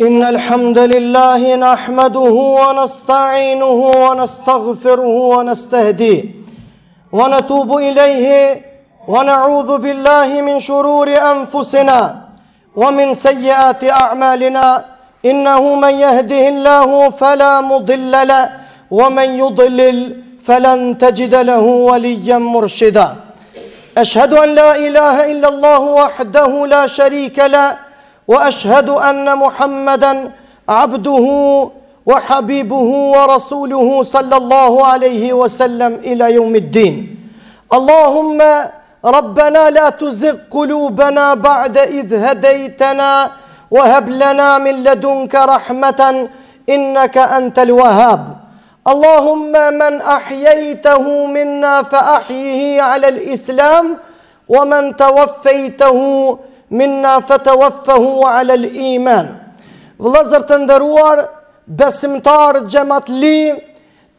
إن الحمد لله نحمده ونستعينه ونستغفره ونستهديه ونتوب إليه ونعوذ بالله من شرور أنفسنا ومن سيئات أعمالنا إنه من يهده الله فلا مضل له ومن يضلل فلن تجد له وليا مرشدا أشهد أن لا إله إلا الله وحده لا شريك له واشهد ان محمدا عبده وحبيبه ورسوله صلى الله عليه وسلم الى يوم الدين اللهم ربنا لا تزغ قلوبنا بعد اذ هديتنا وهب لنا من لدنك رحمه انك انت الوهاب اللهم من احييته منا فاحيه على الاسلام Wa men tawaffaytahu minna fatawaffahu ala al iman. Vëllezër të nderuar, besimtarë xhematli,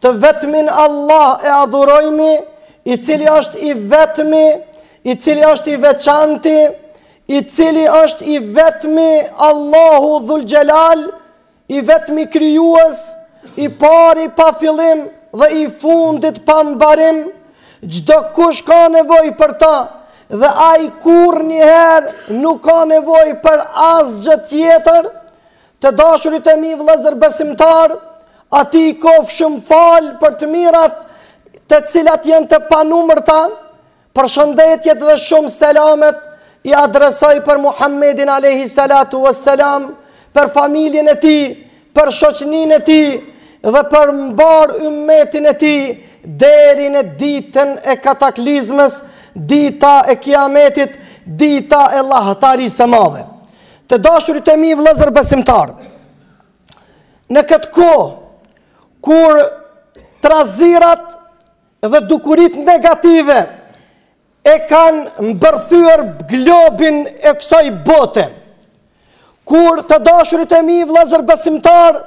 të vetmin Allah e adhurojmë, i cili është i vetmi, i cili është i veçanti, i cili është i vetmi Allahu Dhul Xhelal, I vetmi krijues, i pari pa fillim dhe i fundit pa mbarim, çdo kush ka nevojë për ta dhe ai kurrë njëherë nuk ka nevojë për asgjë tjetër, të dashurit e mi vëllezër besimtarë, atij i koftë shumë falë për të mirat të cilat janë të panumërta, Përshëndetjet dhe shumë selamet i adresoj për Muhammedin alejhi salatu ves selam, për familjen e tij, për shoqninë e tij dhe për mbarë ymetin e tij, deri në ditën e kataklizmës, dita e kiametit, dita e llahtarisë së madhe. Të dashurit e mi vëllezër besimtarë, në këtë kohë, kur trazirat dhe dukuritë negative e kanë mbërthyer globin e kësaj bote. Kur të dashurit e mi vëllezër besimtarë,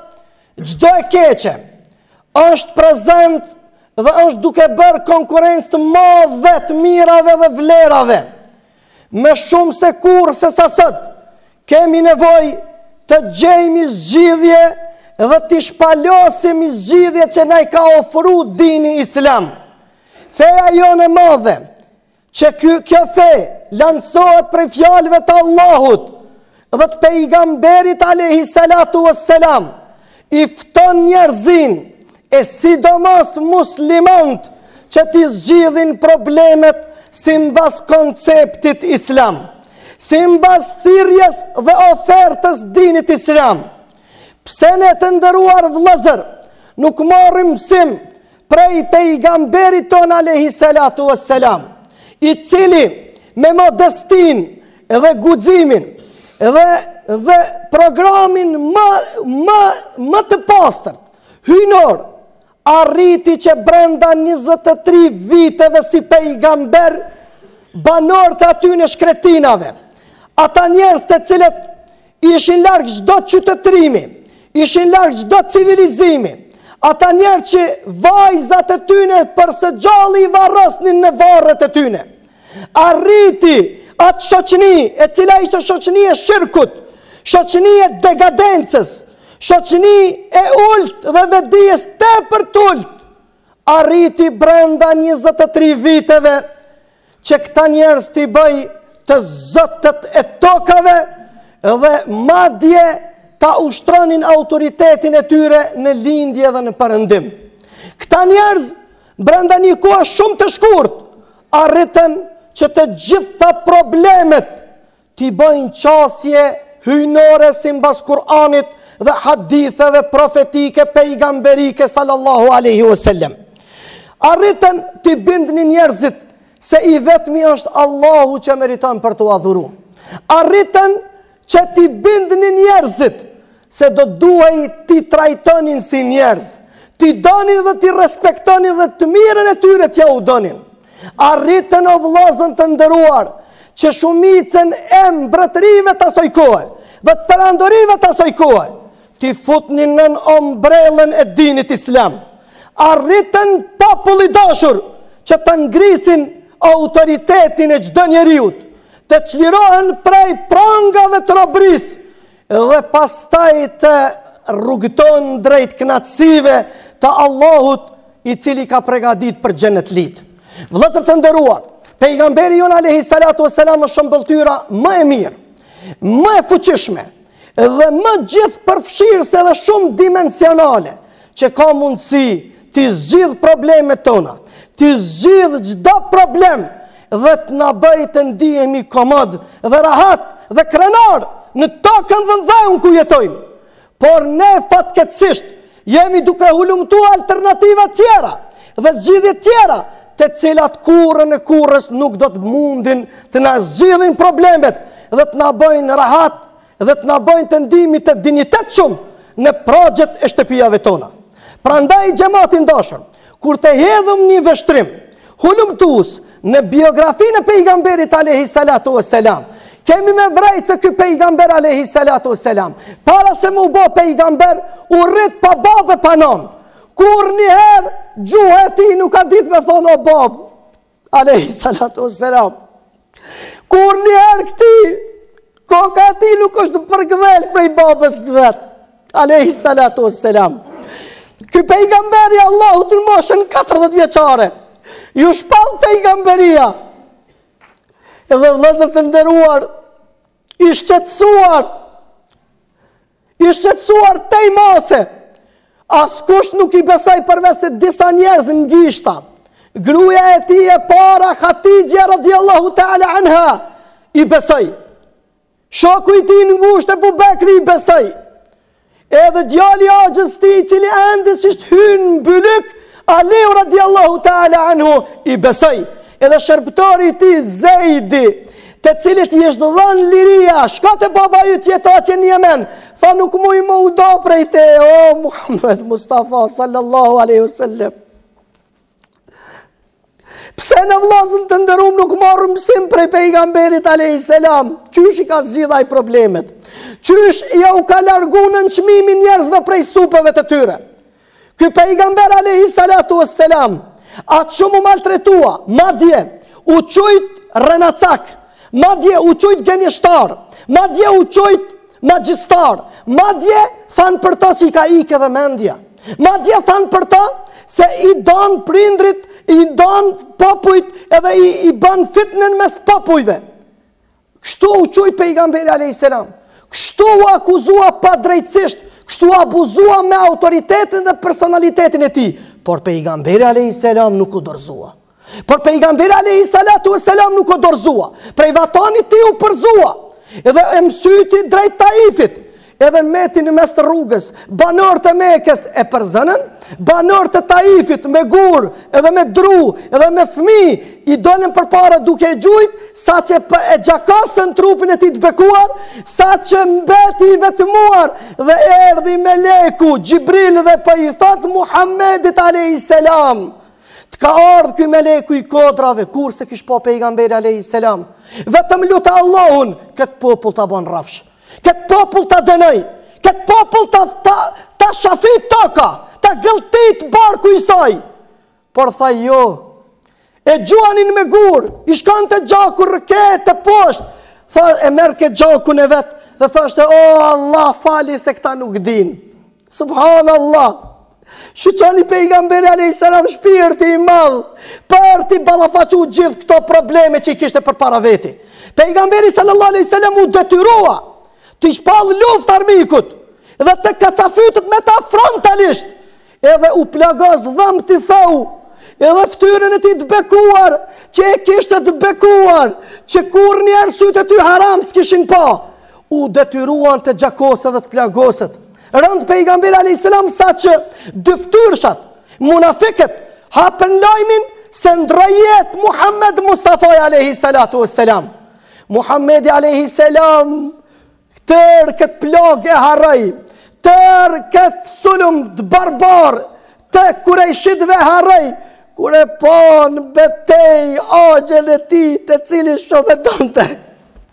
çdo e keqe është prezent dhe është duke bërë konkurrencë të madhe të mirave dhe vlerave. Më shumë se kurrë sesa sot, kemi nevojë të gjejmë zgjidhje dhe t'i shpalosim zgjidhje që na i ka ofru dini islam. Feja jonë e madhe, që kjo fe lansohet prej fjalëve të Allahut, dhe të pejgamberit alejhi salatu ves selam, i fton njerëzinë e sidomos muslimanët që t'i zgjidhin problemet simbas konceptit islam, simbas thirrjes dhe ofertës dinit islam. Pse ne të nderuar vëllezër, nuk marrim mësim Prej pejgamberit tonë alejhi salatu ves selam, i cili me modestinë dhe guximin dhe dhe programin më më më të pastër hyjnor arriti që brenda 23 viteve si pejgamber banorët e atyne shkretinave ata njerëz të cilët Ishin larg çdo qytetërimi, ishin larg çdo civilizimi. Ata njerëz që vajzat e tyne për së gjalli i varrosnin në varret e tyne. Arriti atë shoqni e cila ishte shoqni e shirkut, shoqni e degadencës, shoqni e ulët dhe vetëdijes tepër t'ulët, arriti brenda 23 viteve që këta njerëz t'i bëjë të zotët e tokave dhe madje ta ushtronin autoritetin e tyre në lindje dhe në përëndim. Këta njerëz, brenda një kohë shumë të shkurt, arritën që të gjitha problemet t'i bëjnë qasje hyjnore simbas Kur'anit dhe haditheve profetike pejgamberike sallallahu alaihi wasallam. Arritën t'i bindnin njerëzit se i vetmi është Allahu që meriton për t'u adhuru. Arritën që t'i bindnin njerëzit se do duhej t'i trajtonin si njerëz, t'i donin dhe t'i respektonin dhe të mirën e tyre t'jau donin. Arritën o vllazën të nderuar, që shumicën e mbretërive të asaj kohe, dhe të perandorive të asaj kohe, t'i futnin nën ombrellën e dinit islam. Arritën popull i dashur, që të ngrisin autoritetin e çdo njeriut, të çlirohen prej prangave të robërisë, Dhe pastaj të rrugëtojnë drejt kënaqësive të Allahut, i cili ka pregaditë për xhenetlitë. Vëllezër të nderuar, pejgamberi jonë alayhi salatu wasalam është shembëlltyra më e mirë, më e fuqishme dhe më gjithëpërfshirëse dhe shumëdimensionale që ka mundësi t'i zgjidhë problemet tona, të zgjidhë çdo problem dhe të na bëjë të ndihemi komod dhe rahat dhe krenarë në tokën dhe në dheun ku jetojmë. Por ne fatkeqësisht jemi duke hulumtu alternativa tjera dhe zgjidhje tjera të cilat kurrën e kurrës nuk do të mundin të na zgjidhin problemet dhe të na bëjnë rahat dhe të na bëjnë të ndihemi të dinjitetshëm në pragjet e shtëpiave tona. Prandaj xhemat i dashur, kur të hedhim një vështrim hulumtues në biografinë e pejgamberit alayhi salatu wassalam, kemi me vrejtë se ky pejgamber alayhi salatu wassalam, para se me u bo pejgamber, u rrit pa babë pa nonë. Kurrnjëherë gjuha e tij nuk ka ditë me thanë o babë, Alehi salatu selam. Kurrnjëherë këtij, koka e tij nuk është përgëdhel prej babës të vet. Alehi salatu selam. Ky pejgamber i Allahut në moshën 40 vjeçare iu shpall pejgamberia. Edhe vllezër të nderuar, i shqetësuar, I shqetësuar tej mase, askush nuk i besoi përveç se disa njerëz në gishta. Gruaja e tij e para, Hatixhja radiallahu ta'ala anha, i besoi. Shoku i tij i ngushtë Ebu Bekri i besoi. Edhe djali i axhës së tij i cili ende s'ishte hy në bylyk, Aliu radiallahu ta'ala anhu i besoi, edhe shërbëtori i tij Zejdi, të cilit i është dhënë liria, shko te babai yt atje në Jemen, tha nuk muj me u da prej te, o Muhammed Mustafa sallallahu aleyhu sallam. Pse ne vllazën të nderum nuk marrim mësim prej pejgamberit a.s. Qysh i ka zgjidh ai problemet? Qysh jau ka largu nënçmimin njerëzve prej supeve të tyre? Ky pejgamber a.s. aq shumë u maltretua, madje u qujt rrenacak, madje u qujt gënjeshtar, madje u qujt Magjistar, madje thanë për të që i ka ikë edhe mendja. Madje thanë për të se i dan prindrit, i dan popujt edhe i, i bën fitnën mes popujve. Kështu u qujt pejgamberi a.s. Kështu u akuzua padrejtësisht, kështu u abuzua me autoritetin dhe personalitetin e tij. Por pejgamberi a.s. nuk u dorëzua. Por pejgamberi alayhi salatu wasalam nuk u dorëzua. Prej vatanit të tij u përzua. Edhe e mësyti drejt Taifit. Edhe meti në mes të rrugës, banorët e Mekës e përzënën, banorët e Taifit me gurë, edhe me dru, edhe me fëmi, i dolën përpara duke e gjujt, saqë e gjakosën trupin e tij të bekuar, saqë mbeti i vetmuar, dhe erdi meleku Xhibril dhe po i thotë Muhammedit a.s. Të ka ardh ky meleku i kodrave, kurrë s'e kish pa pejgamberi Alehi Selam, vetëm lute Allahun, këtë popull ta bon rrafsh, këtë popull ta dënoj, këtë popull të, të, ta shafit toka, ta gëlltit barku i saj. Por tha jo, e gjuanin me gurë, i shkonte gjaku rrëke teposhtë, tha e merrke gjakun e vet, dhe thoshte, o Allah fali se këta nuk dinë. Subhanallah. Shiqoni pejgamberi a.s. shpirti i madh për t'i ballafaqu gjithë këto probleme që i kishte përpara veti. Pejgamberi sallallahu a.s. u detyrua t'i shpall luftë armikut dhe të kacafytet me ta frontalisht edhe u plagos dhëmët i theu edhe ftyrën e tij të bekuar që e kishte të bekuar që kurrnjëherë sytë e tij haram s'kishin pa. Po. u detyruan të gjakoset dhe të plagoset rëndë pejgamberi a.s. saqë dyftyrshat, munafikët, hapën lajmin se ndërroi jetë Muhammed Mustafai a.s. Muhammedi a.s. tërë këtë plagë e harroi, tërë këtë sulm të barbarë, të kurejshitëve e harroi, kur e pa në betejë axhën e tij të cilin shumë e donte.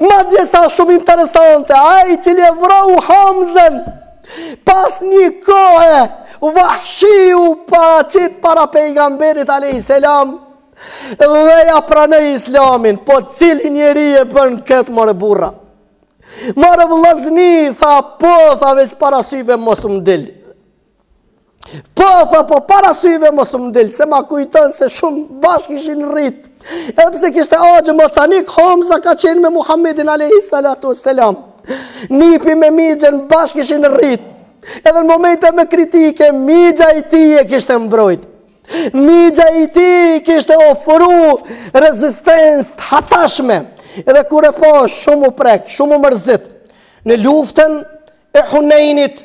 Madje ç'asht shumë interesante, ai i cili e vrau Hamzën pas një kohe Vahshiu u paraqit para pejgamberit a.s. dhe ia pranoi islamin, po cili njeri e bën këtë more burra. More vëllazni, tha po, tha veç para syve mos u m'dil. Po, tha, po para syve mos u m'dil, se ma kujton se shumë bashkë ishin rrit. Edhe pse kishte axhë, mocanik, Hamza ka qenë me Muhammedin alejhi salatu ve selam. Nipi me mixhën bashkë ishin rrit. Edhe në momente më kritike, mixha i tij e kishte mbrojt. Mixha i tij kishte ofru rezistencë të hatashme. Edhe kur e pa shumë u prek, shumë u mërzit. Në luftën e Hunejnit,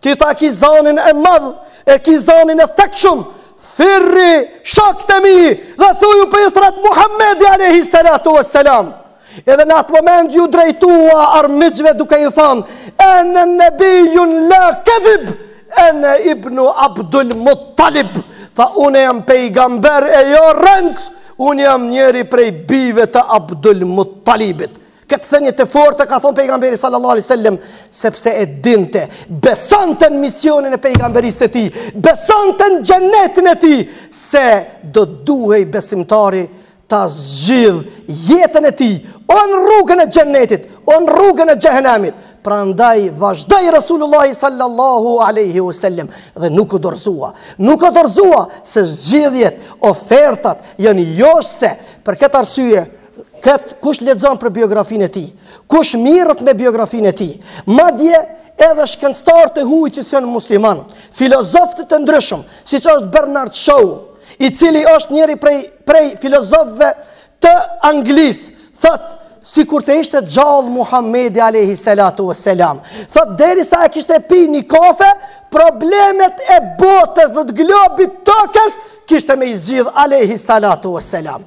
Ti tha e ki zanin e madh, e ki zanin e thekshëm, thirri shokët e mi dhe thuju po ju thrret Muhammedi alejhi salatu ve selam. Edhe në atë moment iu drejtua armiqve duke i thanë, ene nebijun la kedhib, ene ibnu Abdul Muttalib, tha unë jam pejgamber e jo rrencë, unë jam njëri prej bijve të Abdul Muttalibit. Këtë thënie të fortë ka thonë pejgamberi sallallahu alaihi wasallam sepse e dinte, besonte në misionin e pejgamberisë së tij, besonte në xhenetin e tij se do të duhej besimtari ta zgjidh jetën e tij o n'rrugën e xhenetit, o n'rrugën e xhehenemit. Prandaj vazhdoi Resulullah sallallahu alaihi wasallam dhe nuk u dorëzua. Nuk u dorëzua se zgjidhjet, ofertat janë joshëse. Për këtë arsye Këtë kush lexon për biografinë e tij, kush mirret me biografinë e tij, madje edhe shkencëtarë të huaj që s'janë muslimanë, filozofë të ndryshëm, siç është Bernard Shaw, i cili është njëri prej prej filozofëve të Anglisë, thotë sikur të ishte gjallë Muhammedi alejhi salatu ve selam. Thotë, derisa e kishte pi një kafe, problemet e botës dhe të globit tokës, kishte me i zgjidh alejhi salatu ve selam.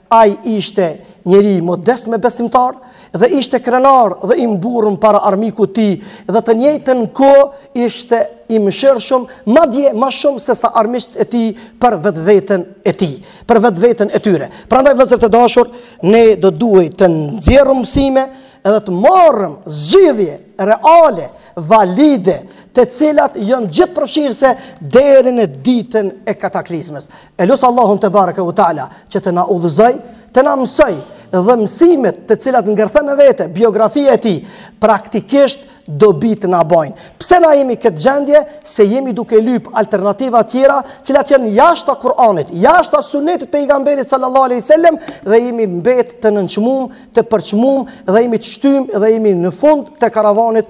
Ai ishte njeri modest me besimtar dhe ishte krenar dhe i mburrun para armikut të tij dhe të njëjtën kohë ishte i mëshirshëm, madje ma shumë sesa armiqtë e tij për vetveten e tij, për vetveten e tyre. Prandaj vëllezër të dashur, ne do duhej të nxjerrim mësime edhe të marrim zgjidhje reale, valide, të cilat janë gjithëpërfshirëse deri në ditën e kataklizmës. E lus Allahun tebareke ue teala që të na udhëzojë, të na mësojë dhe mësimet të cilat ngërthen në vete, biografia e tij, praktikisht dobi të na bojnë. Pse na jemi këtë gjendje se jemi duke lypë alternativa tjera, cilat janë jashtë Kur'anit, jashtë sunetit pejgamberit sallallahu alaihi wasallam dhe jemi mbetë të nënçmum, të përçmum dhe jemi të shtym dhe jemi në fund të karavanit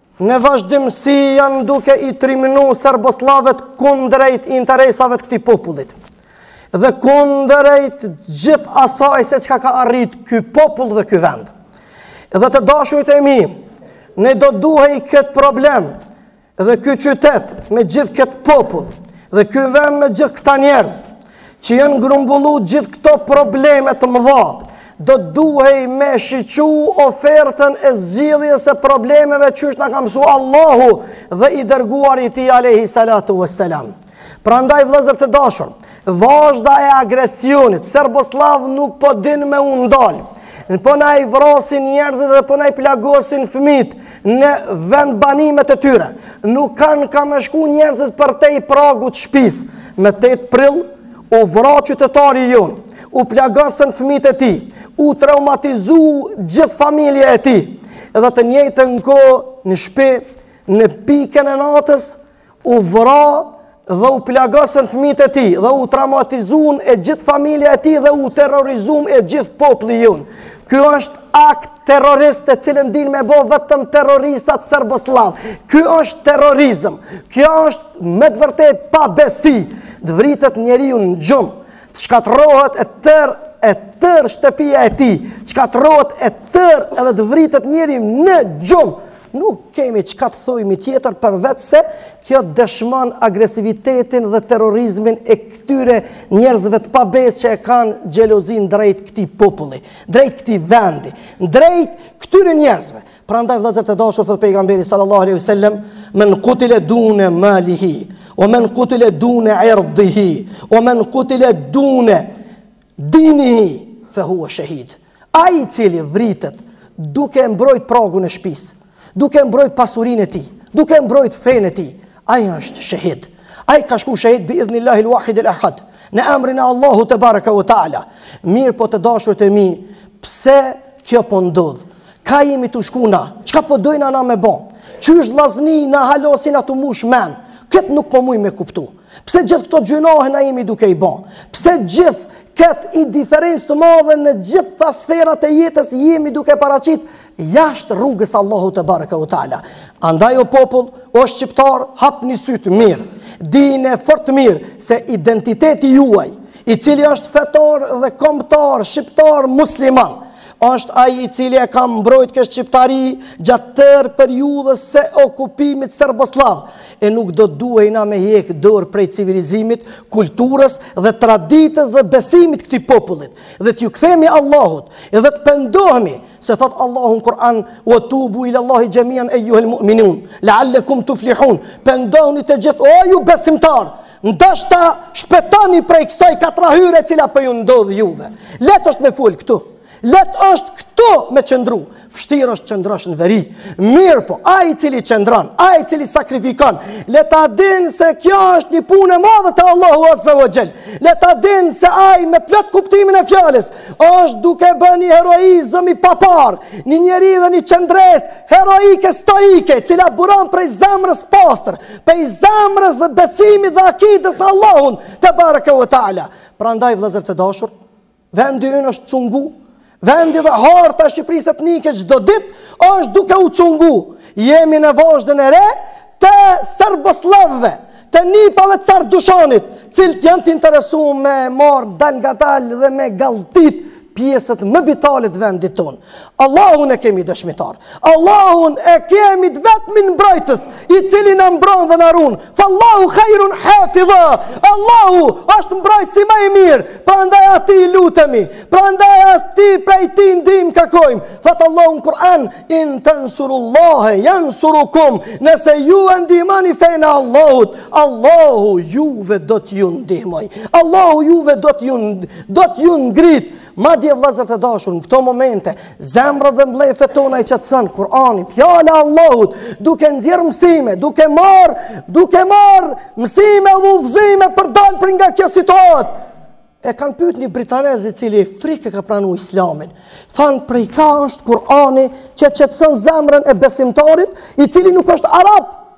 Në vazhdimësi janë duke i triminu serbosllavët kundrejt interesave të këtij popullit. Dhe kundrejt gjithë asaj se çka ka arritë ky popull dhe ky vend. Dhe të dashurit e mi, ne do duhej këtë problem dhe ky qytet me gjithë këtë popull dhe ky vend me gjithë këta njerëz. që janë grumbullu gjithë këto probleme të mëdha, do të duhej me shiqu ofertën e zgjidhjes së problemeve qysh na ka mësu Allahu dhe i dërguari i tij alejhi salatu ve selam. Prandaj vëllezër të dashur, vazhda e agresionit serbosllav nuk po din me u ndal, po na i vrasin njerëzit dhe po na i plagosin fëmijtë, në vendbanimet e tyre. Nuk kanë ka me shku njerëzit përtej pragut shpisë. Me 8 prill, u vra qytetari jonë, u plagosën fëmijët e tij, u traumatizu gjithë familja e tij, edhe të njëjtën kohë në shpi, në pikën e natës, u vra dhe u plagosën fëmijët e tij dhe u traumatizun e gjithë familja e tij dhe u terrorizun e gjithë populli jonë. Ky është akt terrorist të cilën dinë me bo vetëm terroristat serbosllavë. Ky është terrorizëm. Kjo është me të vërtetë pabesi. Të vritet njeriu në gjumë. Të shkatrohet e tërë e tërë shtëpia e tij. Të shkatrohet e tërë edhe të vritet njeriu në gjumë. Nuk kemi çka të thojmi tjetër përveç se kjo dëshmon agresivitetin dhe terrorizmin e këtyre njerëzve të pabesë që e kanë xhelozi ndrejt këtij populli, ndrejt këtij vendi, ndrejt këtyre njerëzve. Prandaj vëllezër të dashur thotë pejgamberi sallallahu alaihi wasallam men qutila dune malihi wa men qutila dune irdihi wa men qutila dune Dinihi, fe huve shehid. Ai i cili vritet duke e mbrojt pragun e shpisë, duke mbrojt pasurinë e tij, duke mbrojt fenë e tij, ai është shehid. Ai ka shku shehid bi idhni Allahi l-Wahid l-Ahad, në emrin e Allahu tebareke ue teala. Mirëpo të dashurt e mi, pse kjo po ndodh? Ka jemi tu shku na, çka po dojna na me bo? Qysh llazëm na hala s'jena tu u mush men? Këtë nuk po muj me kuptu. Pse gjithë këto gjynahe na jemi duke i bo? Pse gjithë këtë i diferencë të madhe në gjitha sferat e jetës jemi duke paraqit jashtë rrugës Allahu tebareke ue teala. Andaj o popull, o shqiptar, hapni sytë mirë, dine e fort mirë se identiteti juaj, i cili është fetar dhe kombëtar, shqiptar, musliman, është ai i cili e ka mbrojt ky shqiptari gjatë tërë periudhës se okupimit serbosllav. e nuk do të duhej na me hjek dorë prej civilizimit, kulturës dhe traditës dhe besimit këtij popullit, dhe t'iu kthehemi Allahut, edhe të pendohemi, se thotë Allahu në Kur'an, "Wa tubu ila Allahi jami'an ayyuhal mu'minun, la'allakum tuflihun." Pendohuni të gjithë o ju besimtarë, ndoshta shpëtoni prej kësaj katrahyre e cila po ju ndodh juve. Lehtë është me fol këtu. Lehtë është këtu me qëndru, vështirë është qëndrosh në veri, mirëpo, ai i cili qëndron, ai i cili sakrifikon, le ta dinë se kjo është një punë e madhe te Allahu Azza wa Xhel, le ta dinë se ai me plot kuptimin e fjalës, është duke bë një heroizëm i paparë, një njeri dhe një qëndresë, heroike, stoike, cila buron prej zemrës pastër, prej zemrës dhe besimit dhe akidës në Allahun, tebareke ue teala. Prandaj vëllezër të dashur, Vendi ynë është cungu. Vendi dhe harta e Shqipërisë etnike çdo ditë është duke u cungu. Jemi në vazhdën e re të serbosllavëve, të nipave të Car Dushanit, cilët janë të interesu me marrë dalngadalë dhe me gëlltit pjesët më vitale t' vendit tonë. Allahun e kemi dëshmitar. Allahun e kemi të vetmin mbrojtës, i cili na mbron dhe na run. Fallahu khairun hafiza. Allahu është mbrojtësi më i mirë. Prandaj atij i lutemi. Prandaj atij prej tij ndihmë kërkojmë. Thotë Allahu në Kur'an in tansurullaha yansurukum. Nëse ju e ndihmoni fenë e Allahut, Allahu juve do t'ju ndihmojë. Allahu juve do t'ju do t'ju ngrit. Madje vëllezër të dashur, në këto momente zemrat dhe mllefet tona i qetëson Kur'ani, fjala e Allahut, duke nxjerr mësime, duke marr, duke marr mësime dhe udhëzime për dal prej nga kjo situatë. E kanë pyet një britanez, i cili frik e ka pranu Islamin. Thanë prej ka është Kur'ani që qetëson zemrën e besimtarit, i cili nuk është arab,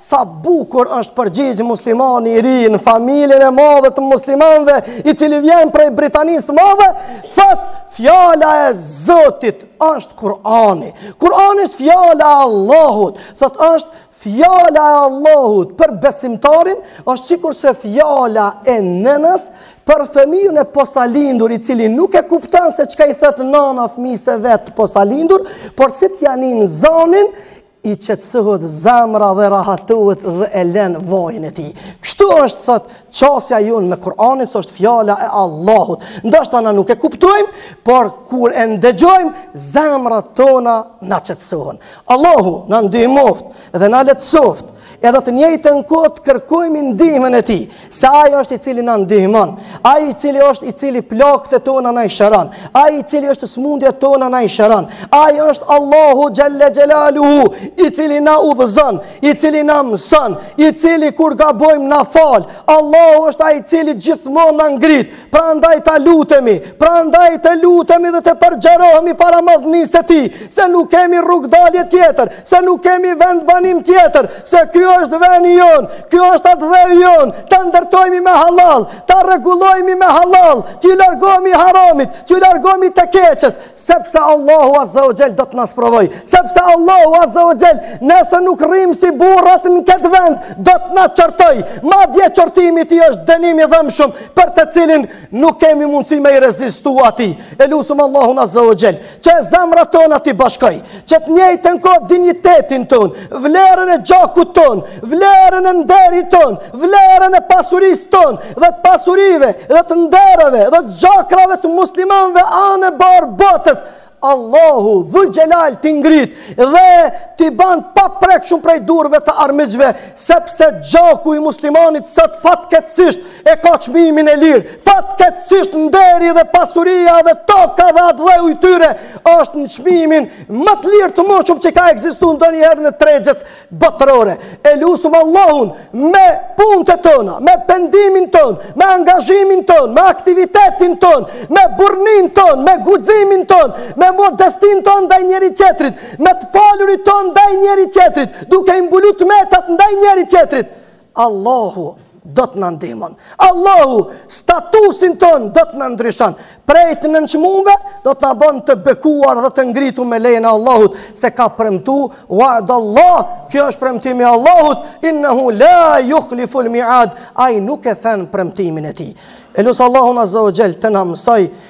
Sa bukur është përgjigj muslimani i ri në familjen e madhe të muslimanëve, i cili vjen prej Britanisë së Madhe, thotë fjala e Zotit është Kur'ani. Kur'ani është fjala e Allahut, thotë është fjala e Allahut për besimtarin është sikurse fjala e nënës për fëmijën e posalindur i cili nuk e kupton se çka i thotë nëna fëmisë së vet posalindur, por si t'ja nin zanin i qetësohet zemra dhe rahatohet dhe e lën vajin e tij. Kështu është thot qasja jonë me Kur'anin, se është fjala e Allahut. Ndoshta na nuk e kuptojmë, por kur e ndëgjojmë, zemrat tona na qetësohen. Allahu na ndihmoft dhe na lehtësoft. Edhe të njëjtën kohë të kërkojmë ndihmën e tij. Se ai është i cili na ndihmon, ai i cili është i cili plagët tona na i shëron, ai i cili është smundjet tona na i shëron, ai është Allahu xhalla xhelaluhu, i cili na udhëzon, i cili na mëson, i cili kur gabojmë na fal. Allahu është ai i cili gjithmonë na ngrit. Prandaj ta lutemi, prandaj të lutemi dhe të përgjerohemi para madhnisë së tij, se nuk kemi rrugëdalje tjetër, se nuk kemi vendbanim tjetër, se ky është vendi jonë, ky është atdheu jonë, ta ndërtojmë me hallall, ta rregullojmë me hallall, t'i largohemi haramit, t'i largohemi të keqes, Sepse Allahu Azza wa Jall do të na sprovojë. Sepse Allahu Azza wa Jall, nëse nuk rrimë si burrat në këtë vend, do të na qortojë. Madje qortimi i tij është dënim i dhëmshëm, për të cilin nuk kemi mundësi me i rezistu atij. E lusim Allahun Azza wa Jall, që zemrat tona t'i bashkojë. që të njëjtën kohë dinjitetin tonë, vlerën e gjakut tonë, vlerën e nderit tonë, vlerën e pasurisë tonë, dhe të pasurive, dhe të ndereve, dhe të gjakrave të muslimanëve anembanë botës, Allahu dhul xhelal t'i ngrit dhe t'i ban paprekshëm prej durve të armiqve sepse gjaku i muslimanit sot fatkeqësisht e ka çmimin e lirë. Fatkeqësisht nderi dhe pasuria dhe toka dhe atdheu i tyre është në çmimin më të lirë të mundshëm që ka ekzistu ndonjëherë në tregjet botërore. E lusim Allahun me punët e tona, me pendimin ton, me angazhimin ton, me aktivitetin ton, me burrnin ton, me guximin ton, me modestin ton ndaj njëri tjetrit, me të falurit ton ndaj njëri tjetrit, duke i mbulu të metat ndaj njëri tjetrit. Allahu do të na ndihmon. Allahu statusin ton do të na ndryshon. Prej të nënçmuve do të na bën të bekuar dhe të ngritu me lejen e Allahut se ka premtu wa'd Allah. Kjo është premtimi i Allahut. Innahu la yukhlifu al-mi'ad. Ai nuk e then premtimin e tij. E lus Allahun Azza wa Jall të na mësoj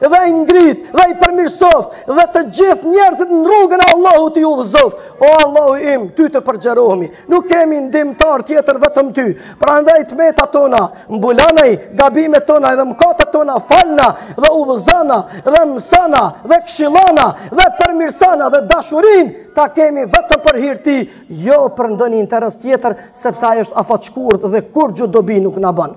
dhe i ngrit dhe i përmirësoft dhe të gjithë njerëzit në rrugën e Allahut i udhëzoft o Allahu im ty të përgjerohemi nuk kemi ndihmtar tjetër vetëm ty prandaj të metat tona mbulanaj gabimet tona dhe mëkatet tona falna dhe udhëzana dhe mësana dhe këshillana dhe përmirësana dhe dashurin ta kemi vetëm për hir tij jo për ndonjë interes tjetër sepse ai është afatshkurt dhe kurrgjo dobi nuk na bën